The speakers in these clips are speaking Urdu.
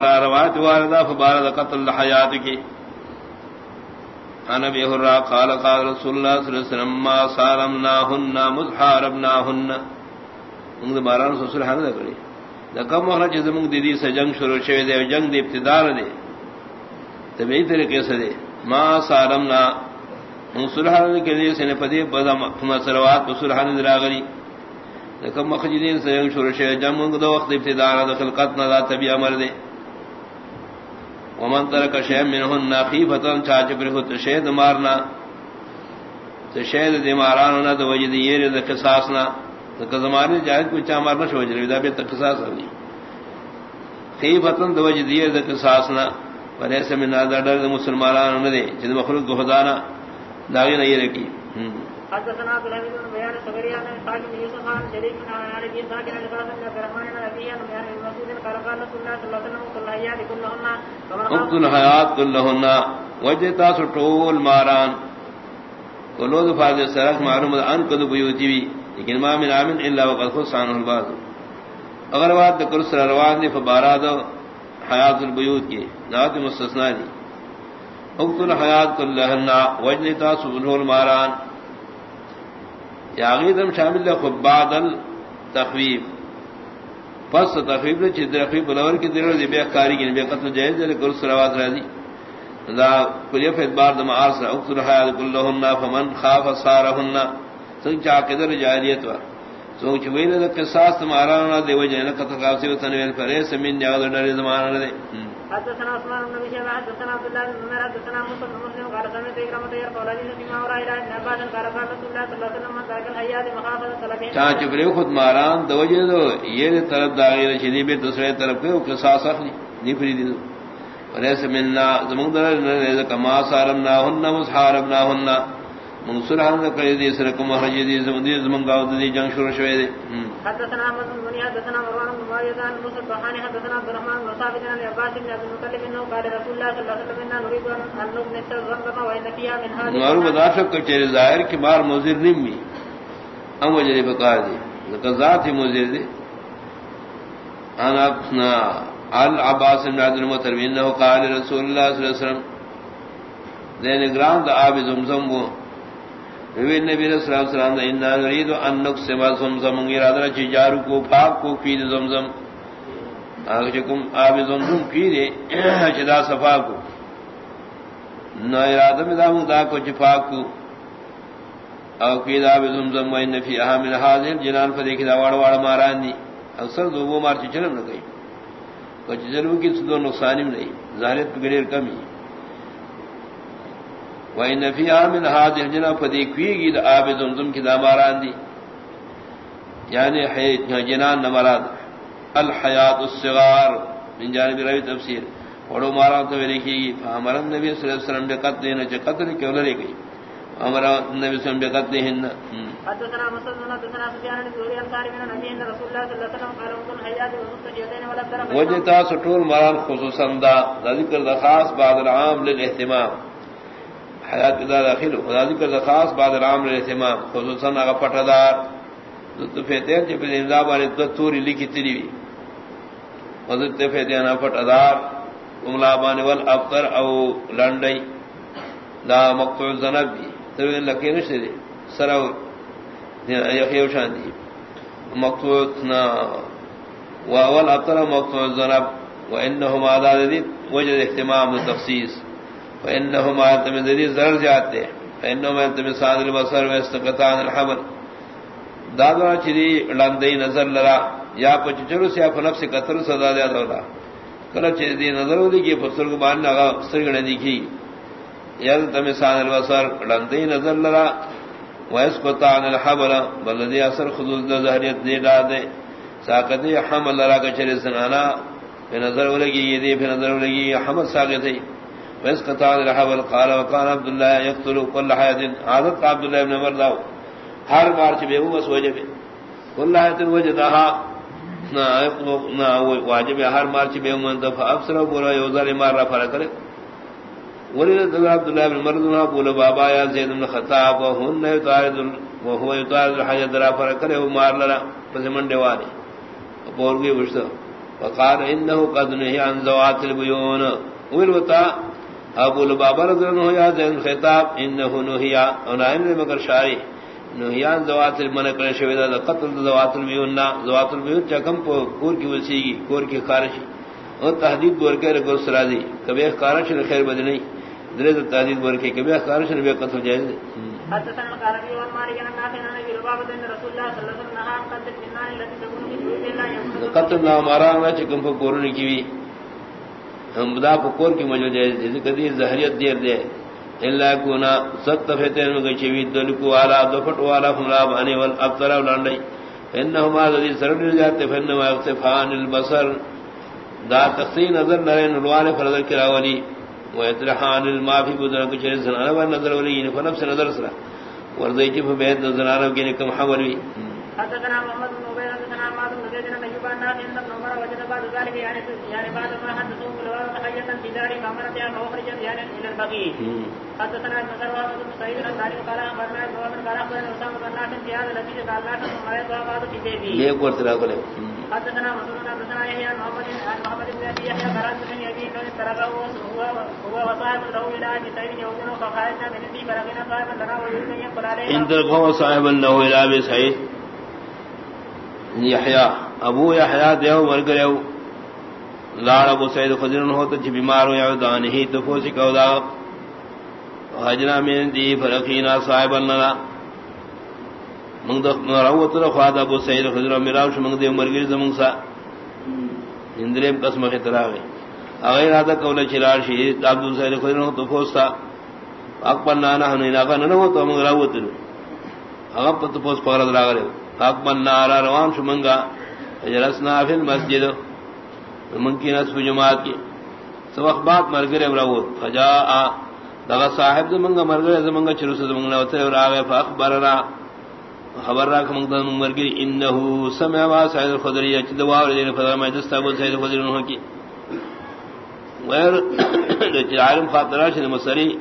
روایت واردہ فبارد قتل حیات کی۔ انا بھی حرا قال قال رسول اللہ صلی اللہ علیہ وسلم، ما سالمناہن مزحاربناہن انگ دے باران سسر حال دے کری دا کم وقت چیز منگ دیدی سے جنگ شروع شوی دے جنگ دے ابتدار دے تبعی طریقے سے دے ما سالمنا انگ صلح دے کری سنے پدی بدا مسروات بسلح دے راغری دا کم وقت چیز سے جنگ شروع شوی جنگ منگ دو وقت ابتدار دے خلقت ندا تبی عمر دے ومن ترک شیء منهن خیفتن چاچ پر ہو شید مارنا تو شید دی ماران نہ تو وجد یہ د قصاص نہ تو زمانے جائز کو چا مارنا شو جری دا بھی قصاص نہیں خیفتن تو وجد یہ د قصاص نہ پر ایسے میں من ڈر مسلمانان نہ دے جن مخلوق خدا نہ داغی نہیں رکھی حدثنا عبد الله بن بيان الصبري عن ساكن بن يوسف عن شريك من عن ابي ساكن عن قاسم بن عبد الرحمن عن ابي عن ابي مسعود قال قال رسول الله صلى الله عليه وسلم قل الحيات كلهن. قلت الحيات كلهن. وجتا سطول ماران. کلو دفاع سرک معلوم ان کدو بیوتی بھی لیکن ما من عامن الا وقد خص عنه البعض. اگر بات کر سر روان دی فبارات حیات البیوت کی. ذات مستثنا دی. وقت الحیات كلهن. وجتا سطول ماران. یاغیدم شامل ہے خود بعدل تخویب پس تخویب نے چیز تخویب بلور کی دلو دی بے کاری کی بے قتل جائز دے کر سروات راضی. دا کلیف ادبار دم آسرا اکتر حیات کلہن فمن خاف سارہن سنگ چاکدر جاہلیت وا. سنگ چویل دا قصاص تم آرانا دے وجہ نکت قاسی و تنویل پر ایسا من جاگدر نری زمانا دے. حدثنا عثمان بن بشير حدثنا عبد الله بن عمر، حدثنا موسى بن مسلم، قال سمعت اكرمه يقول الذي فيما وراء الى ابن عباس قال قال رسول الله صلى الله عليه وسلم من ترك الحيات مخافه سلكه چا چبرے خود ماران دوجہ دو، یہ طرف داغیر شدی بے دوسرے طرف کے قصاص اخلی نہیں فری دی وليس منا زمن در نے کما سالمنا هن مصحاربنا هن منصور ہن کہ دی سر کو مہج دی زمن دی زمن گاو دی جنگ شروع شوے دی حدثنا احمد بن بني حدثنا مروان بن معاويه عن موسى بن حدثنا عبد الرحمن بن ثابت عن عباس بن عبد المطلب انه قال رسول الله صلى الله عليه وسلم ان نريد ان نبني الزنقه وان فيها من هذه معروف ذات کو چہرے ظاہر کہ مار مضر نہیں می ام وجہ بقا دی ہی مضر دی انا اپنا العباس بن عبد المطلب انه قال رسول الله صلى الله عليه وسلم۔ دین گراند آب زمزم وہ نبی نبی صلی اللہ علیہ وسلم نے ان نريد ان نقسم زمزم ارادہ چ جارو کو پاک کو پی زمزم اگر کم آب زمزم پی دے چدا صفا کو نہ ارادہ میں دام دا کو پاک کو او پی دا آب زمزم و ان فی احمل حاضر جنان پر دیکھ دا واڑ واڑ ماران دی اکثر دو وہ مار چلم نہ گئی کچھ ضرور کی دو نقصان نہیں ظاہر گریر کمی وہی نفی جنا پدی کھوئی گی دا آب زمزم کی داماران دی یعنی جنان نمراد الحیات الصغار۔ من جانب روی تفسیر۔ مارا تو لکھی فامر نبی صلی اللہ علیہ وسلم قتل قتل کیوں لے گئی۔ امر نبی صلی اللہ علیہ وسلم قتل حدثنا بن من ان رسول الله صلى الله عليه وسلم قال ان الحيات والمستجدين ولا ترى وجتا سطول مران خصوصا دا ذکر خاص بعد العام للاهتمام حیات دا داخل خدا ذکر خاص بعد رام الاہتمام خصوصا اگر پٹھدار. تو فیتے جب امضا والے دو توری لکھی تری وی حضرت فیتے نا پٹھدار. املا بان ول ابتر او لنڈئی. دا مقتوع زنب بھی. تو لکھی نشتے دے. سراو یخیو شان دی. مقتوع نا واول ابتر مقتوع زنب وانہم آداد دی وجد احتمام تخصیص فإنهما ينتمي ذري زر جاتے فإنهما ينتمي صادر البصر ويستقطان الحمل دادوا چری لندئی نظر لرا یا پچ چرو سے اپ نفس قتل صدا دیا دولا کلا چری دی نظر ودی کی فسر کو مان لگا سرگڑ دیکھی یل تم صادر البصر لندئی نظر لرا ويسقطان الحمل بلدی اثر خذوز ظاہریت دی دادے ساقط حمل لرا کا چری سنانا نظر ولگی یہ دی پھر نظر ولگی حمل ساقط ہے ویس قطع الحول قال وقال عبد الله يقتل كل حياه عادت عبد الله بن عمر داو ہر بار چ بے بس وجب كل حياه وجدها. نا نا، واجب ہر مار چ بے من دفع. افسر بولا یوزر مار را فرق کرے. ولید عبد الله بن عمر دنا بولا، بابا یا زید بن خطاب وهن يطارد وهو يطارد الحياه درا فرق کرے، وہ مار لرا. پس منڈے والے اور گئی وشتا وقال انه قد نهي عن زوات البيون ولوتا ابو البابا رضي الله عنه يا خطاب انه نهي انا ان مگر شاري نهي عن زوات المنقل شويدا قتل زوات البيون زوات البيون چکم پور کی وسیگی پور کی خارش اور تحدید بور کے رگل سرازی کبھی خارش خیر بد نہیں۔ درے تحدید بور کے کبھی خارش نے قتل جائز حدثنا القربي والمالك عن نافع عن ابي لبابة ان رسول الله صلى الله عليه وسلم نهى عن قتل النار التي تكون في بيوت الله قتل نہ ہمارا نہ چکم کو کورن کی بھی ہم کی مجو جائے جس کدی زہریت دیر دے۔ الا کونا ست فتن میں چوی دل کو والا دفٹ والا ہمرا بنے ول ابتر لانڈی انہما الذي سرد جاتے فنما اغتفان البصر۔ دا تخسی نظر نرین روان فرض کراولی ويترحان المافي بدر کو چرے زنانہ پر نظر ولی یعنی ان فنف سے نظر سرا۔ ورزے کی بیت زنانہ کے کم حول وی۔ حدثنا محمد بن عبيد حدثنا عماد بن زيد بن ايوب عن نافع ان عمر وجد بعد ذلك یعنی- یعنی يعني يعني بعد ما حدثوا بالوار تحية في دار فامرت ان اخرج يعني الى البقيع حدثنا ابن سروان بن سعيد ثاني قال ابن قال بن نافع في هذا الذي قال لا بعد في حدثنا يحيى عن محمد عن محمد بن يحيى تركه هو هو وصاحب له سعيد يوم فخرجنا من صاحبا لنا ويريد يقول عليه ان تركه صاحبا له سعيد. یحییٰ ابو یحییٰ دیو مرگریو لار ابو سعید خضرن ہوتا چھ جی بیمار ہو یا دان دانہی تفوسی کو دا حجنا من دی فرقینا صاحب اللہ منگ دخ مروت رخواد ابو سعید خضرن مراوش منگ دیو مرگری زمانگ سا۔ اندریم قسم کے خطراغی اغیر آدھا کولا چلار شہید عبدو سعید خضرن ہوتا تفوستا اکبر نانا ہنین آقا ننو تو منگ راوت رو اغب تفوس پغرد راگرے اکبر نارا روان شو منگا۔ جلسنا فی المسجد۔ منکی نصف جماعت کی۔ سب اخبات مرگر امراود فجاء۔ دغا صاحب زمنگا مرگر زمنگا چروس زمنگا وطر وراغ فاخبرنا۔ خبر را کہ منگا مرگر انہو سمع با سعید الخدری۔ اچھ دواء ردین فضا میں دستا بود سعید الخدری انہوں کی۔ غیر ویر عالم خاطرہ شد مسری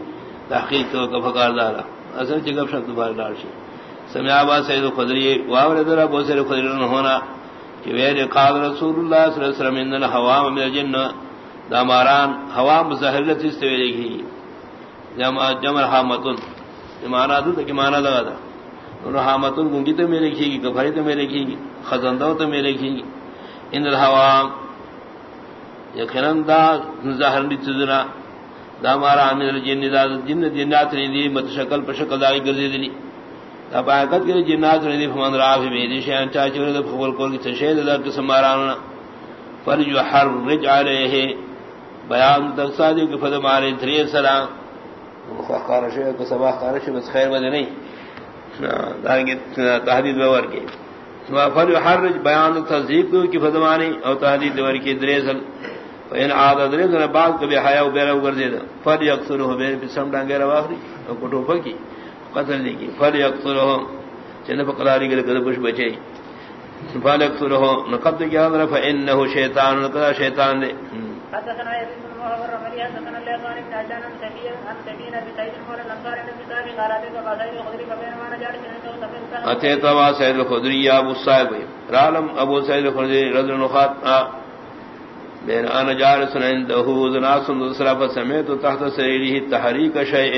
تحقیق کو فکار دارا اصل چگب شد دوبار دار شد۔ سمع با سید الخدری۔ واور در ابو سید الخدری نہ ہونا کہ وہ قال رسول اللہ صلی اللہ علیہ وسلم ان الهوا من الجن داماران ہوا مظاہرت سے ویلے گی جمع جمع حامتن ایمان تو کہ معنی لگا تھا اور حامتن گنگی تو میرے کی گفری تو میرے کی خزندہ تو میرے کی ان الهوا یقینا دا ظاہر بھی تذنا دامارا من الجن، دا جن جنات نے دی، متشکل پر شکل دائی گردی دی تباکت کے جنات نے فمن راف بھی دی شان چا چور دے خبر کو کہ شہید دا قسم ماران فر جو حر رج علیہ بیان تک سادی کہ فد مارے تری سلام فقار شے کو صباح قار شے بس خیر مدے نہیں دانگے تحدید باور کے۔ ما فر حر رج بیان تصدیق کو کہ فد مارے او تحدید ور کی دریسل فین عاد دریسل بعد کبھی حیا و بیرو کر دے فر یکثر ہو بیر پسم ڈانگے رواخری او کٹو پکی۔ قتل لگی فل یقتلہ چند فقراری گلے کدھ کچھ بچے۔ فل یقتلہ نقبض کیا اندر فانه شیطان نقضا شیطان دے۔ حدثنا يزيد بن محمد رمضي حدثنا الليثان بن عجان عن سبيل عن سبيل ابي سعيد المولى الانصار عن ابي سعيد قال ابي بكر الخدري فبينما انا جالس عند اتيت ابا سعيد الخدري ابو صاحب۔ رالم ابو سعيد الخدري رضي الله عنه بين انا جالس عنده سمعت تحت سريره تحريك شيء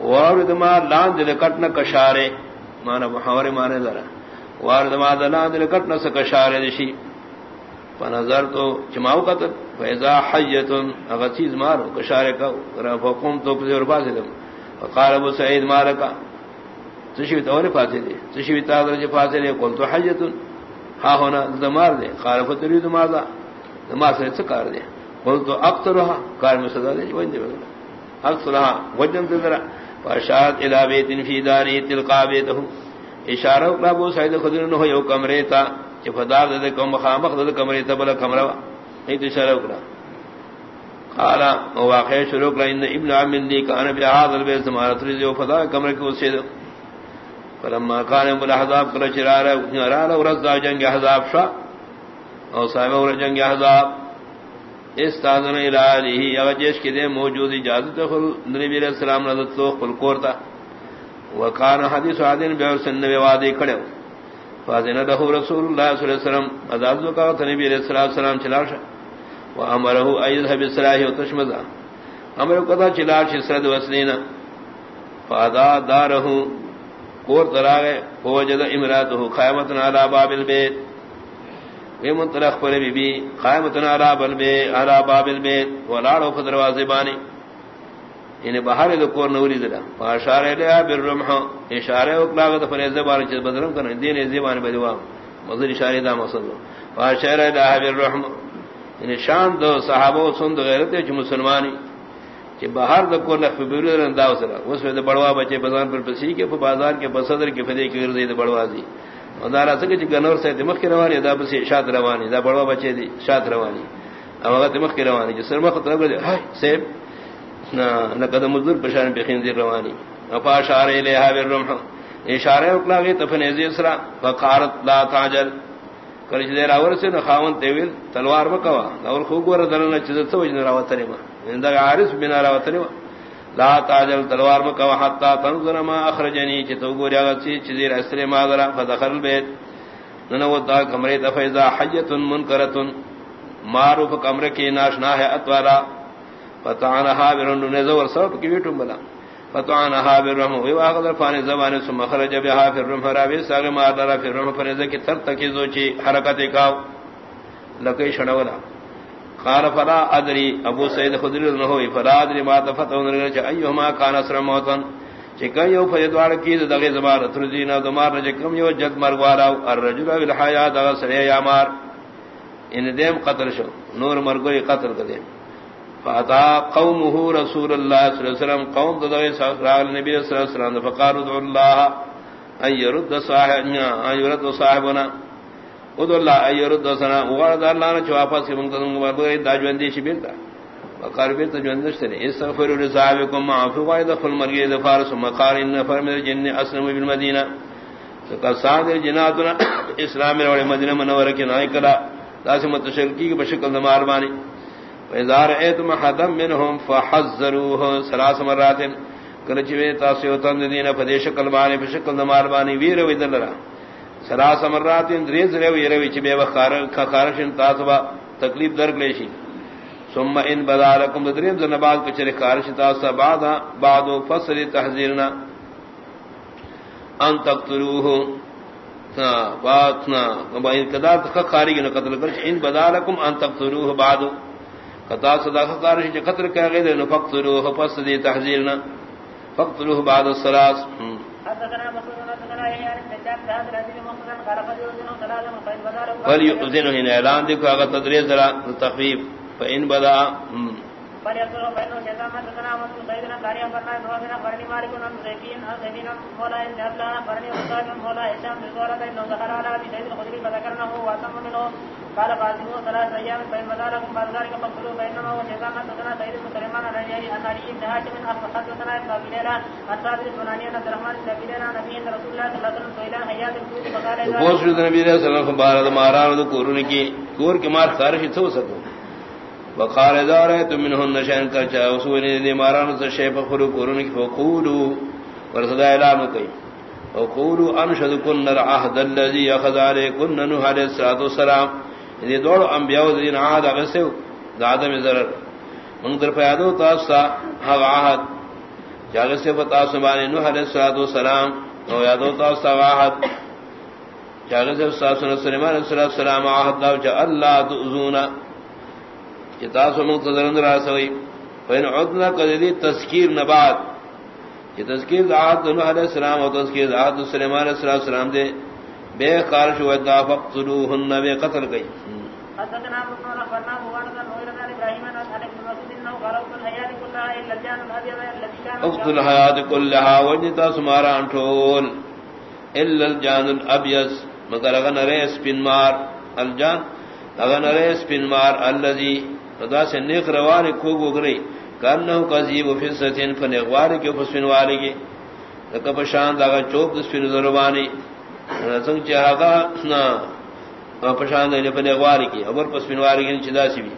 وارد ما لان دل کٹن کشارے، مانا محاور مانے ذرا۔ وارد ما لان دل کٹن س کشارے دشی فنظر تو چماو کا فیضا حیتن اگر چیز مارو، کشارے کا فقوم تو کسی اور پاسے دم فقال ابو سعید مارکا تشوی تو پاسے دے تشوی تا درجے پاسے دے قل تو حیتن۔ ہا ہونا دمار دے، قال فتريد ماذا دمار سے سکار دے قل تو اکثرها کار میں صدا دے وین دے۔ اکثرها وجن ذرا۔ فاشاد الى بیت فی داری تلقا بیتہ اشارہ کلا بو سید خضر نہ یو کمرے تا کہ فدار دے کم، خامخ دے کمرے تا بلا کمرہ ہے تو اشارہ کلا قال واقع شروع کلا ان ابن عم لی کان بی هذا البيت زمارت رضی و فدا کمرے کو سے فلما كان من الاحزاب کلا چرارا ورا ورا جنگ احزاب شا او صاحب ور جنگ احزاب. استاذن الہی اگر جیش کے دے موجود اجازت خل نبی علیہ السلام نظر تو خل کورتا۔ وکان حدیث عادن بے سن نبی وادی کھڑے فاضن له رسول الله صلى الله عليه وسلم ازاز کا نبی علیہ الصلوۃ والسلام چلاش و امره ايذهب بالصلاه وتشمذ امر کو تھا چلاش سرد وسلینا فادا داره کور دراغه فوجد امراته قائمه على باب البيت وی منطلق پر بی بی قائمه على باب البيت على باب البيت ولا رو بانی. یعنی باہر دو کور نوری دلا. اشارہ لیا بالرمح اشارہ اکلاغت فریض زبان چیز بدرم کرنے دین زبان بدوا مزر اشارہ دا مقصد اشارہ لیا بالرحم یعنی شان دو صحابہ سن دو غیرت جو مسلمانی. کہ باہر دو کور نخف بیرو در انداو سرا اس میں دو بڑوا بچے بزان پر پسی کے بازار کے بصدر کے فدے کی گردی دو بڑوا دی. ودارا سکے چی گنور سے دمخ کی روانی دا بسی شاد روانی دا بڑوا بچے دی شاد روانی او اگر دمخ کی روانی جس سرمخ طرف گردی ہائی سیب نقد مزدور بشان بخین ذی روانی اپا افا اشارہ الیہا بالرمح اشارہ اکلا گئی تفن ازی اسرا فقارت لا تاجل کرچ دیر آور سے نخاون تیویل تلوار بکوا اور خوب ور دلنا چیزت سو وجن راوتنی یعنی ما اندہ عارس بنا راوتنی ما لا تاجل تلوار بکوا حتی تنظر ما اخرجنی چیتو گوری آگا سی چیزیر اسر ما فدخل البیت ننوت دا کمری دفعیزا حیت منکرت معروف کمر کی ناشنا ہے اتوالا فتعنها برن نزور سبب کی ویٹم بلا. فتعنها برم وی واغد فان زبان ثم خرج بها في الرمح راوی ساگ ما دار في الرمح فنز کی تر تک زوچی حرکت کا لکی شنولا. قال فلا ادري. ابو سعید خدری نہ ہوئی فلا ادري ما تفتون رچ ایہما کان اسر موتن. چکا یو فیدوار کی دغه زبان ترجینا دمار رج کم یو جد مرغوارا الرجل بالحیا دغ سری یامار ان دیم قتل شو. نور مرغوی قتل کدیم فاتا قومه رسول الله صلى الله عليه وسلم. قوم دغه صاحب نبی صلی الله علیه وسلم. فقالوا الله ان يرد صاحبنا ان يرد صاحبنا. ودو الله ان يرد سنا وغرد الله نے واپس کی منگت بغیر داجوندی شی بیلتا وقال بیت جوندش نے استغفر لصاحبكم معفو وائد فل مرگی دفار ثم قال ان فرم الجن اسلم بالمدینہ تو سعد جناتنا اسلام اور مدینہ منورہ کے نائکلا لازم تشرکی کی بشکل مار بانی۔ وإذا رأيتم حدا منهم فحذروه ثلاث مرات کرچوے تاسیو تند دین فدیش کلبانی فشکل دمار بانی ویر ویدل را ثلاث مرات دریز رو ویر وچ بے وخار خارشن تاسوا تکلیف درک لیشی ثم ان بدا لكم دریم ذن بعد کچر خارش تاسا بعد بعد فصل تحذيرنا ان تقتلوه. باتنا. وان کدا خارج نہ قتل کر ان بدا لكم ان تقتلوه بعد. قطع صداقہ کارش جو قطر کہا گئے دے فقتلوہ پس دی تحذیرنا. فقتلوہ بعد السلاس فلیؤذنہ ان اعلان دیکھو اگر تدریس ذرا تخفیف. فان بدا فليصلوا بينه شيطان ما تكنا مسلم سيدنا كاريا فرنا نوزنا فرني مالك نم زيكين أزيدين مولا إن جهبلا فرني وصاد مولا إشام بزورة إنه ذكر على أبي سيد الخدري فذكرناه واسم منه قال قاسمه ثلاث أيام فإن بدا لكم بعد ذلك فاقتلوا بينما هو شيطان ما تكنا سيد مسلمان على أن علي بن هاشم حدثنا ابن أبي ليلى عن ثابت السناني أن عبد الرحمن بن أبي ليلى نبي عند رسول الله صلى الله عليه وسلم سئل حيات الكوت فقال إذا بوس نبی صلی اللہ علیہ وسلم بارد ماران کورن کی کور کے مار خارش تو سکو۔ وقال دار تو منهن نشان کر چا وسو نے ماران سے شے فخرو قرن کی فقولو ورسدا اعلان کئی. وقولو انشد کن العهد الذي اخذ عليكم نوح عليه الصلاه والسلام. یعنی یہ دوڑ انبیاء دین عہد اگسو آدم ضرر من در پیادو تاسا ہا عہد. جاگ سے بتا سبحان نوح علیہ الصلاه والسلام. او یادو تاسا عہد. جاگ سے سليمان علیہ السلام عہد اللہ تؤذونا. کتاب سے مقتدر اندر آسوئی فین عدنا قدری تذکیر نبات یہ تذکیر دعات علیہ السلام و تذکیر دعات سلیمان علیہ السلام دے بے خارش و ادعا فقتلوہن بے قتل گئی اقتل سمارا الا الجان مگر اگر نرے سپن مار الجان اگر نرے سپن مار اللذی خدا سے نیک روان کو گگرئی کرنا قزیب فی ستین فنغوار کے فسفن والے کی لکا پشان داگا چوک دسفن ضربانی سنگ چہا نا پشان داگا فنغوار کی ابر پسفن والے کی چدا سی بھی۔